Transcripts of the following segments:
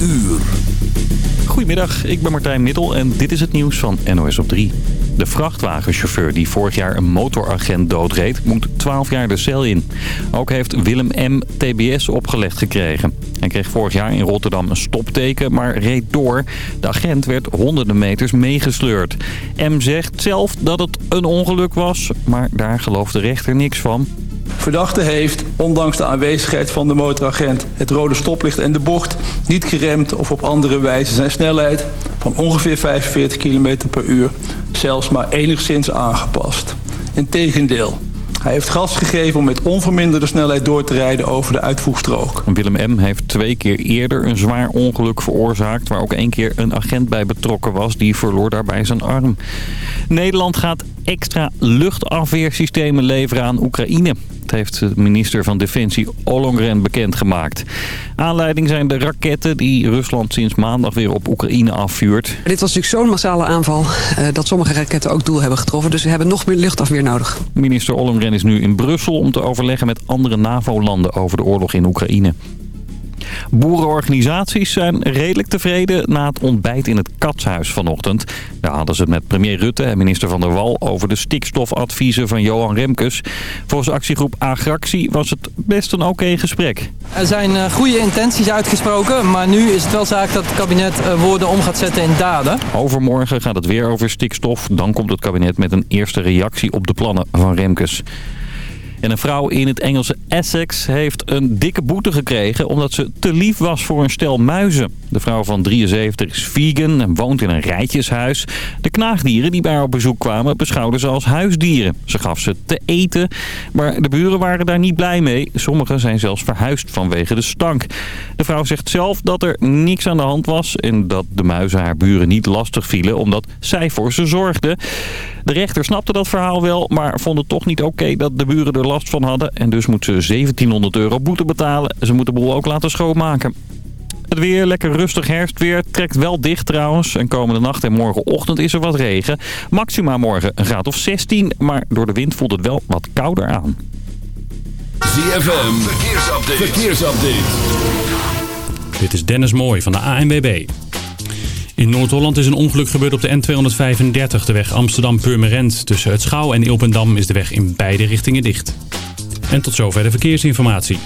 uur. Goedemiddag, ik ben Martijn Middel en dit is het nieuws van NOS op 3. De vrachtwagenchauffeur die vorig jaar een motoragent doodreed, moet 12 jaar de cel in. Ook heeft Willem M. TBS opgelegd gekregen. Hij kreeg vorig jaar in Rotterdam een stopteken, maar reed door. De agent werd honderden meters meegesleurd. M. zegt zelf dat het een ongeluk was, maar daar gelooft de rechter niks van. Verdachte heeft, ondanks de aanwezigheid van de motoragent, het rode stoplicht en de bocht niet geremd of op andere wijze zijn snelheid van ongeveer 45 km per uur zelfs maar enigszins aangepast. Integendeel, hij heeft gas gegeven om met onverminderde snelheid door te rijden over de uitvoegstrook. Willem M. heeft twee keer eerder een zwaar ongeluk veroorzaakt... waar ook één keer een agent bij betrokken was. Die verloor daarbij zijn arm. Nederland gaat extra luchtafweersystemen leveren aan Oekraïne. Dat heeft de minister van Defensie Ollongren bekendgemaakt. Aanleiding zijn de raketten die Rusland sinds maandag weer op Oekraïne afvuurt. Dit was natuurlijk zo'n massale aanval uh, dat sommige raketten ook doel hebben getroffen. Dus we hebben nog meer luchtafweer nodig. Minister Ollongren is nu in Brussel om te overleggen met andere NAVO-landen over de oorlog in Oekraïne. Boerenorganisaties zijn redelijk tevreden na het ontbijt in het Katshuis vanochtend. Daar hadden ze het met premier Rutte en minister Van der Wal over de stikstofadviezen van Johan Remkes. Volgens actiegroep Agractie was het best een oké gesprek. Er zijn uh, goede intenties uitgesproken, maar nu is het wel zaak dat het kabinet uh, woorden om gaat zetten in daden. Overmorgen gaat het weer over stikstof. Dan komt het kabinet met een eerste reactie op de plannen van Remkes. En een vrouw in het Engelse Essex heeft een dikke boete gekregen... omdat ze te lief was voor een stel muizen. De vrouw van 73 is vegan en woont in een rijtjeshuis. De knaagdieren die bij haar op bezoek kwamen beschouwden ze als huisdieren. Ze gaf ze te eten, maar de buren waren daar niet blij mee. Sommigen zijn zelfs verhuisd vanwege de stank. De vrouw zegt zelf dat er niks aan de hand was... en dat de muizen haar buren niet lastig vielen omdat zij voor ze zorgden. De rechter snapte dat verhaal wel, maar vond het toch niet oké dat de buren er last van hadden. En dus moet ze 1700 euro boete betalen. Ze moeten de boel ook laten schoonmaken. Het weer, lekker rustig herfstweer, trekt wel dicht trouwens. En komende nacht en morgenochtend is er wat regen. Maxima morgen een graad of 16, maar door de wind voelt het wel wat kouder aan. ZFM, verkeersupdate. verkeersupdate. Dit is Dennis Mooij van de ANWB. In Noord-Holland is een ongeluk gebeurd op de N235, de weg Amsterdam-Purmerend. Tussen het Schouw en Ilpendam is de weg in beide richtingen dicht. En tot zover de verkeersinformatie.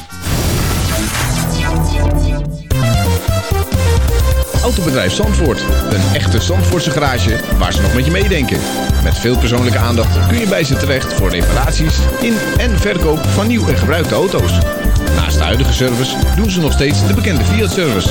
Autobedrijf Zandvoort. Een echte Zandvoortse garage waar ze nog met je meedenken. Met veel persoonlijke aandacht kun je bij ze terecht voor reparaties in en verkoop van nieuw en gebruikte auto's. Naast de huidige service doen ze nog steeds de bekende Fiat-service.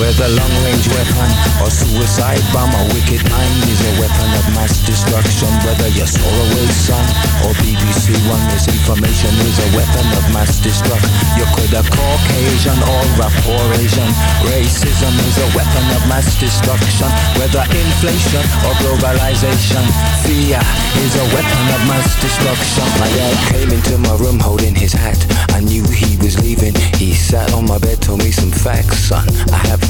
Whether long-range weapon or suicide bomb, a wicked mind is a weapon of mass destruction. Whether you're Solarway son or BBC One, misinformation is a weapon of mass destruction. You could have Caucasian or rapport Asian. Racism is a weapon of mass destruction. Whether inflation or globalization, fear is a weapon of mass destruction. My dad came into my room holding his hat. I knew he was leaving. He sat on my bed, told me some facts, son. I have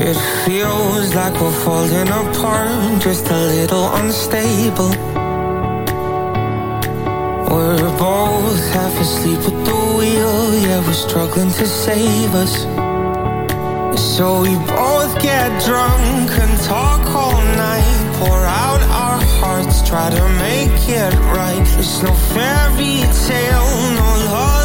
It feels like we're falling apart, just a little unstable. We're both half asleep at the wheel, yeah, we're struggling to save us. So we both get drunk and talk all night, pour out our hearts, try to make it right. It's no fairy tale, no lullaby,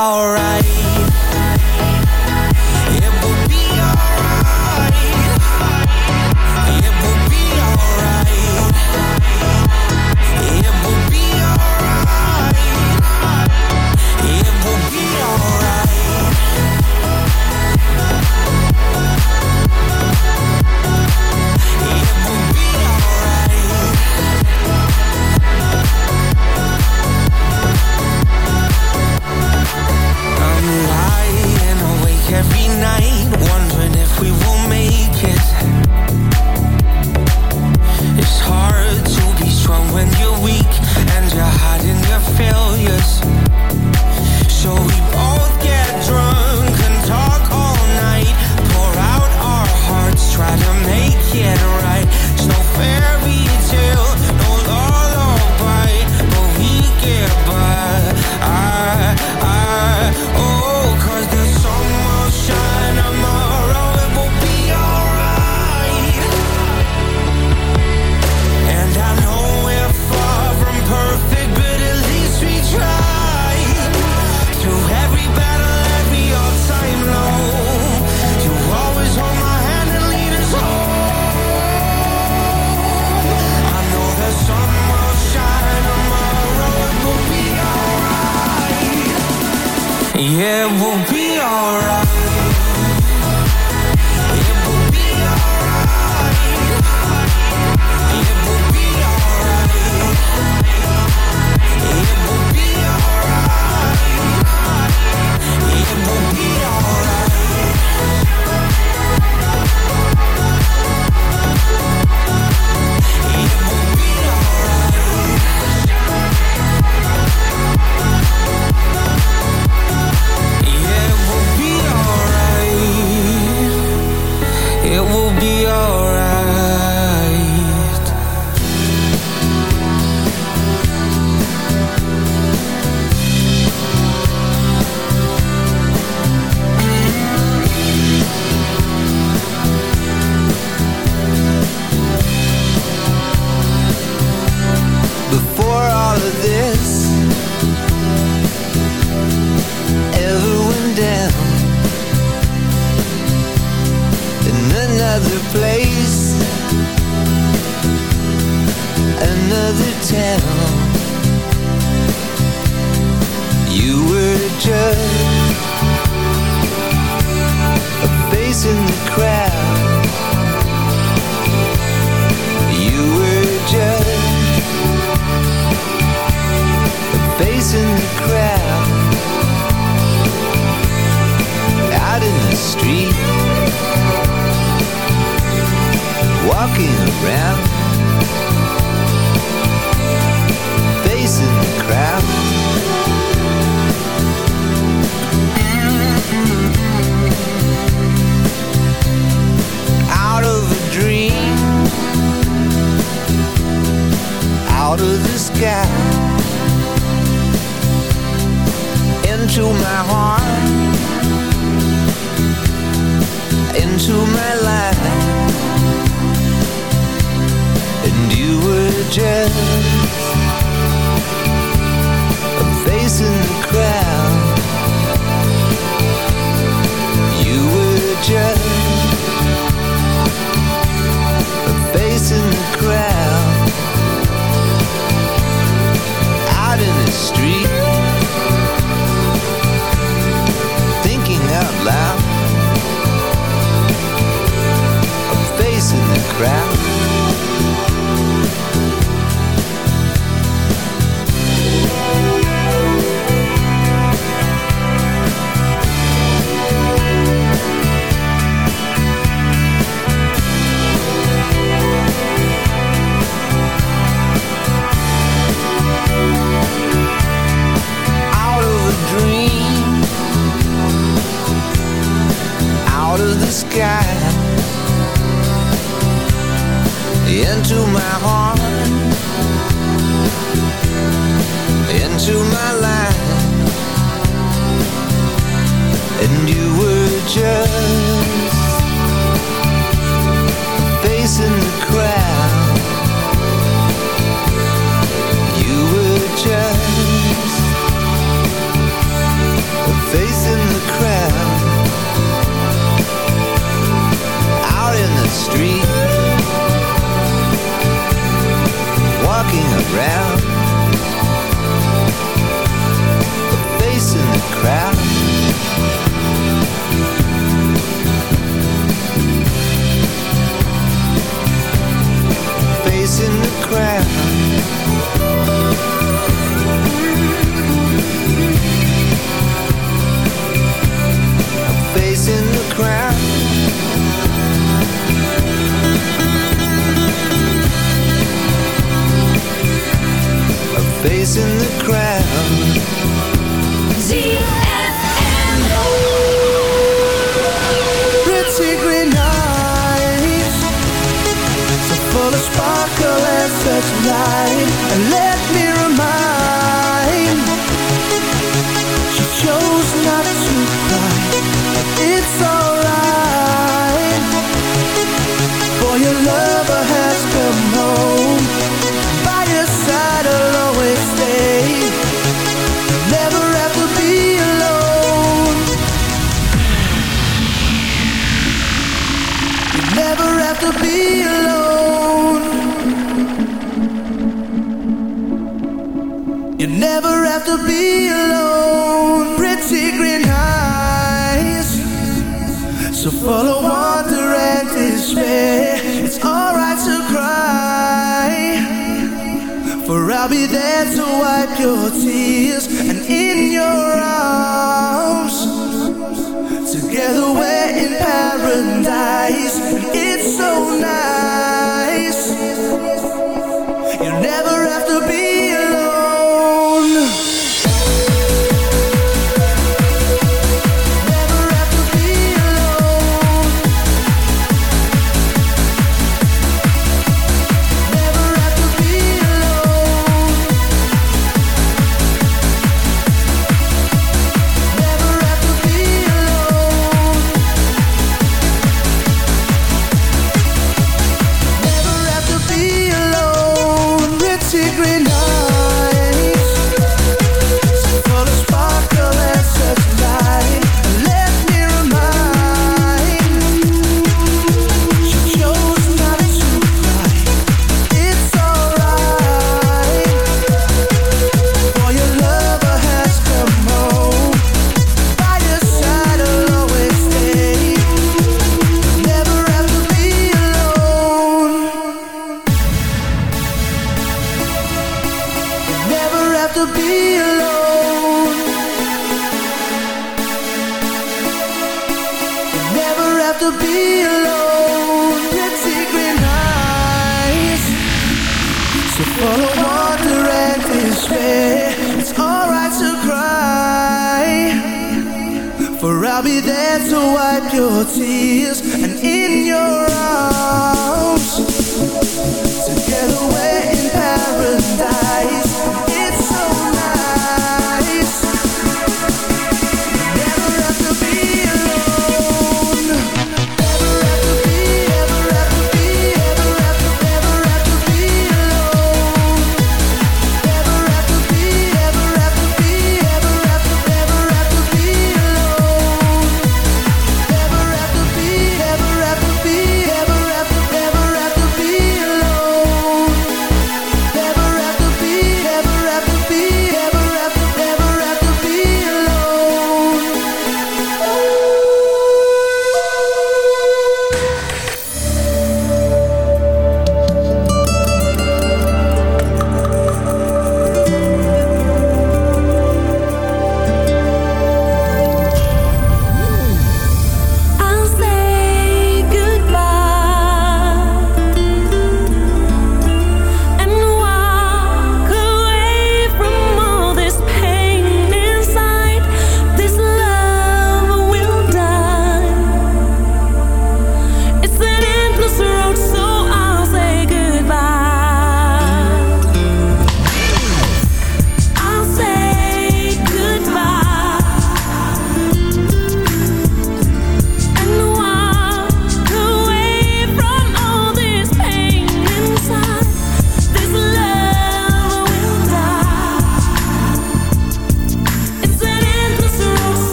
alright. So E é eu walking around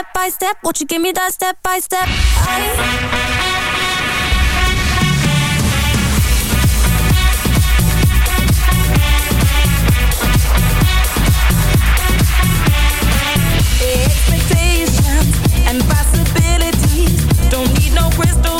step by step? Won't you give me that step by step? I and possibilities. Don't need no crystal.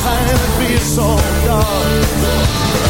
Morgen waarschijnlijk weer so dag.